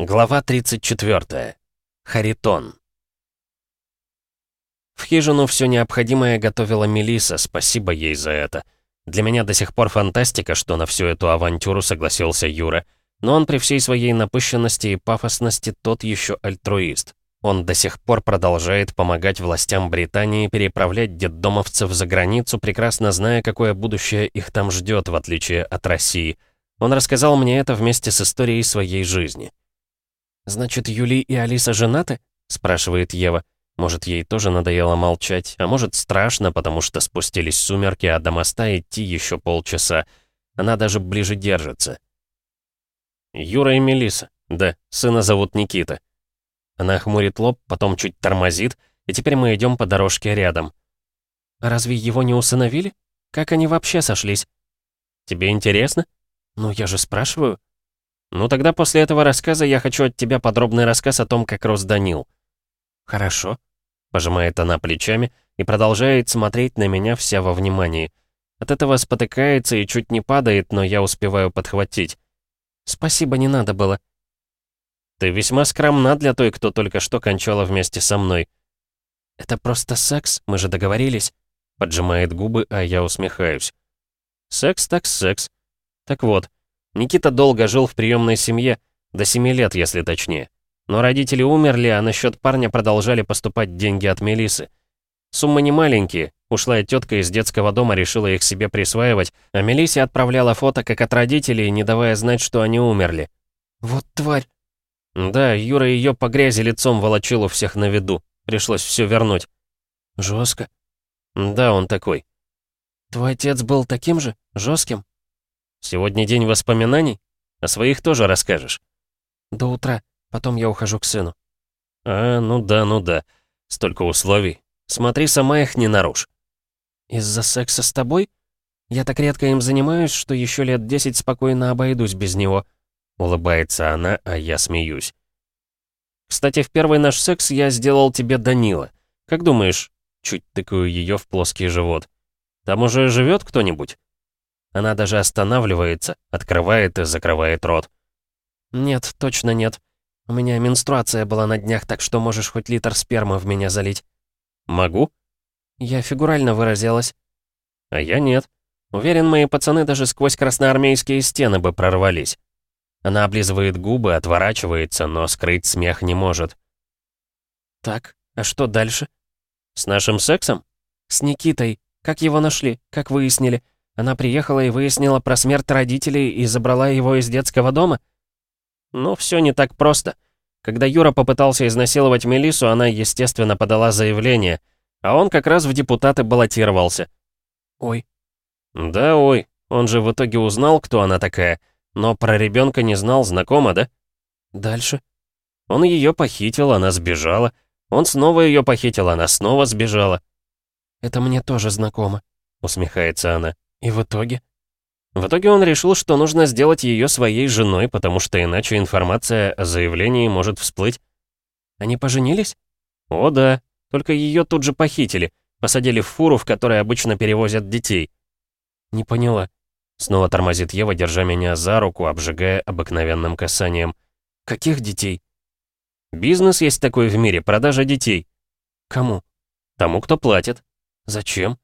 Глава 34. Харитон. В хижину все необходимое готовила Мелиса, спасибо ей за это. Для меня до сих пор фантастика, что на всю эту авантюру согласился Юра. Но он при всей своей напыщенности и пафосности тот еще альтруист. Он до сих пор продолжает помогать властям Британии переправлять детдомовцев за границу, прекрасно зная, какое будущее их там ждет, в отличие от России. Он рассказал мне это вместе с историей своей жизни. «Значит, Юли и Алиса женаты?» — спрашивает Ева. Может, ей тоже надоело молчать, а может, страшно, потому что спустились сумерки, а до моста идти еще полчаса. Она даже ближе держится. Юра и Мелиса. Да, сына зовут Никита. Она хмурит лоб, потом чуть тормозит, и теперь мы идем по дорожке рядом. «А разве его не усыновили? Как они вообще сошлись?» «Тебе интересно?» «Ну, я же спрашиваю». «Ну тогда после этого рассказа я хочу от тебя подробный рассказ о том, как рос Данил». «Хорошо», — пожимает она плечами и продолжает смотреть на меня вся во внимании. От этого спотыкается и чуть не падает, но я успеваю подхватить. «Спасибо, не надо было». «Ты весьма скромна для той, кто только что кончала вместе со мной». «Это просто секс, мы же договорились», — поджимает губы, а я усмехаюсь. «Секс так секс. Так вот, Никита долго жил в приемной семье, до 7 лет, если точнее. Но родители умерли, а на счет парня продолжали поступать деньги от Мелисы. Суммы не маленькие. Ушлая тетка из детского дома решила их себе присваивать, а Мелисе отправляла фото как от родителей, не давая знать, что они умерли. «Вот тварь!» Да, Юра ее по грязи лицом волочил у всех на виду. Пришлось все вернуть. Жестко. Да, он такой. Твой отец был таким же? жестким? Сегодня день воспоминаний? О своих тоже расскажешь? До утра. Потом я ухожу к сыну. А, ну да, ну да. Столько условий. Смотри, сама их не нарушь. Из-за секса с тобой? Я так редко им занимаюсь, что еще лет десять спокойно обойдусь без него. Улыбается она, а я смеюсь. Кстати, в первый наш секс я сделал тебе Данила. Как думаешь? Чуть тыкаю ее в плоский живот. Там уже живет кто-нибудь? Она даже останавливается, открывает и закрывает рот. «Нет, точно нет. У меня менструация была на днях, так что можешь хоть литр спермы в меня залить». «Могу?» Я фигурально выразилась. «А я нет. Уверен, мои пацаны даже сквозь красноармейские стены бы прорвались». Она облизывает губы, отворачивается, но скрыть смех не может. «Так, а что дальше?» «С нашим сексом?» «С Никитой. Как его нашли? Как выяснили? Она приехала и выяснила про смерть родителей и забрала его из детского дома? Ну, все не так просто. Когда Юра попытался изнасиловать Мелису, она, естественно, подала заявление, а он как раз в депутаты баллотировался. Ой. Да, ой. Он же в итоге узнал, кто она такая, но про ребенка не знал, знакомо, да? Дальше. Он ее похитил, она сбежала. Он снова ее похитил, она снова сбежала. «Это мне тоже знакомо», — усмехается она. И в итоге? В итоге он решил, что нужно сделать ее своей женой, потому что иначе информация о заявлении может всплыть. Они поженились? О да, только ее тут же похитили, посадили в фуру, в которой обычно перевозят детей. Не поняла. Снова тормозит Ева, держа меня за руку, обжигая обыкновенным касанием. Каких детей? Бизнес есть такой в мире, продажа детей. Кому? Тому, кто платит. Зачем?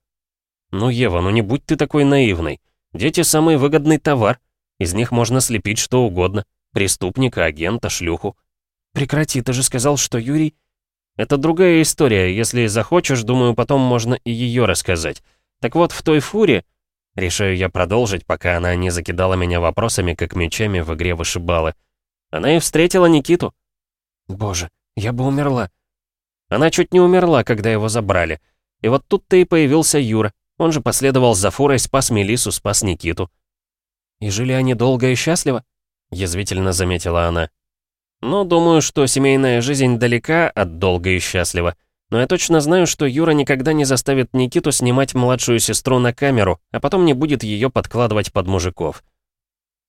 «Ну, Ева, ну не будь ты такой наивной. Дети — самый выгодный товар. Из них можно слепить что угодно. Преступника, агента, шлюху». «Прекрати, ты же сказал, что Юрий...» «Это другая история. Если захочешь, думаю, потом можно и ее рассказать. Так вот, в той фуре...» Решаю я продолжить, пока она не закидала меня вопросами, как мечами в игре вышибала. Она и встретила Никиту. Боже, я бы умерла. Она чуть не умерла, когда его забрали. И вот тут-то и появился Юра. Он же последовал за фурой, спас Мелису, спас Никиту. «И жили они долго и счастливо?» — язвительно заметила она. «Ну, думаю, что семейная жизнь далека от долго и счастливо. Но я точно знаю, что Юра никогда не заставит Никиту снимать младшую сестру на камеру, а потом не будет ее подкладывать под мужиков».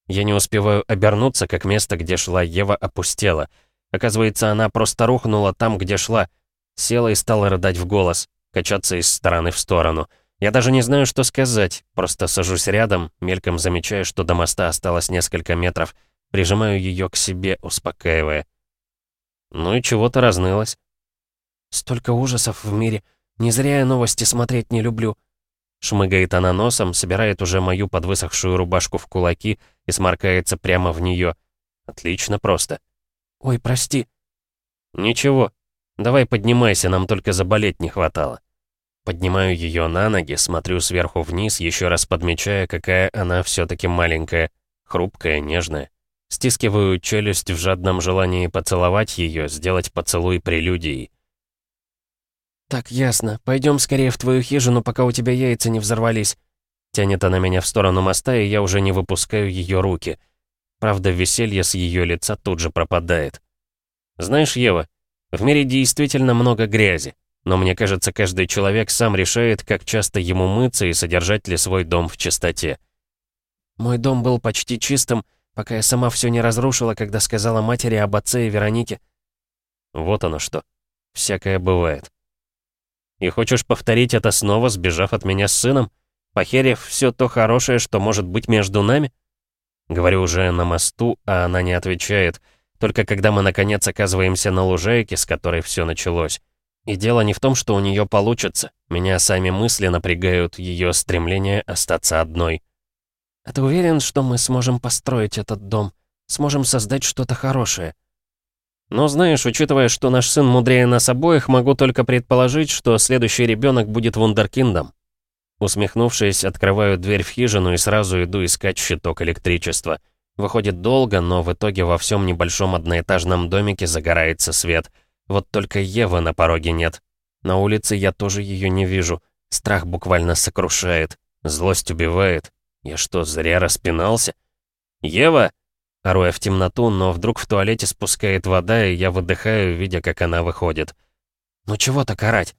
Я не успеваю обернуться, как место, где шла Ева, опустело. Оказывается, она просто рухнула там, где шла. Села и стала рыдать в голос, качаться из стороны в сторону. Я даже не знаю, что сказать, просто сажусь рядом, мельком замечаю, что до моста осталось несколько метров, Прижимаю ее к себе, успокаивая. Ну и чего то разнылась? Столько ужасов в мире. Не зря я новости смотреть не люблю. Шмыгает она носом, собирает уже мою подвысохшую рубашку в кулаки и сморкается прямо в нее. Отлично просто. «Ой, прости». «Ничего. Давай поднимайся, нам только заболеть не хватало». Поднимаю ее на ноги, смотрю сверху вниз, еще раз подмечая, какая она все-таки маленькая, хрупкая, нежная. Стискиваю челюсть в жадном желании поцеловать ее, сделать поцелуй прелюдией. «Так, ясно. Пойдем скорее в твою хижину, пока у тебя яйца не взорвались». Тянет она меня в сторону моста, и я уже не выпускаю ее руки. Правда, веселье с ее лица тут же пропадает. Знаешь, Ева, в мире действительно много грязи, но мне кажется, каждый человек сам решает, как часто ему мыться и содержать ли свой дом в чистоте. Мой дом был почти чистым, пока я сама все не разрушила, когда сказала матери об отце и Веронике. Вот оно что. Всякое бывает. И хочешь повторить это снова, сбежав от меня с сыном? Похерив все то хорошее, что может быть между нами? Говорю уже на мосту, а она не отвечает, только когда мы наконец оказываемся на лужайке, с которой все началось. И дело не в том, что у нее получится. Меня сами мысли напрягают ее стремление остаться одной. «А ты уверен, что мы сможем построить этот дом? Сможем создать что-то хорошее?» Но знаешь, учитывая, что наш сын мудрее нас обоих, могу только предположить, что следующий ребенок будет вундеркиндом. Усмехнувшись, открываю дверь в хижину и сразу иду искать щиток электричества. Выходит долго, но в итоге во всем небольшом одноэтажном домике загорается свет. Вот только Евы на пороге нет. На улице я тоже ее не вижу. Страх буквально сокрушает. Злость убивает. Я что, зря распинался? «Ева!» Ору в темноту, но вдруг в туалете спускает вода, и я выдыхаю, видя, как она выходит. «Ну чего так орать?»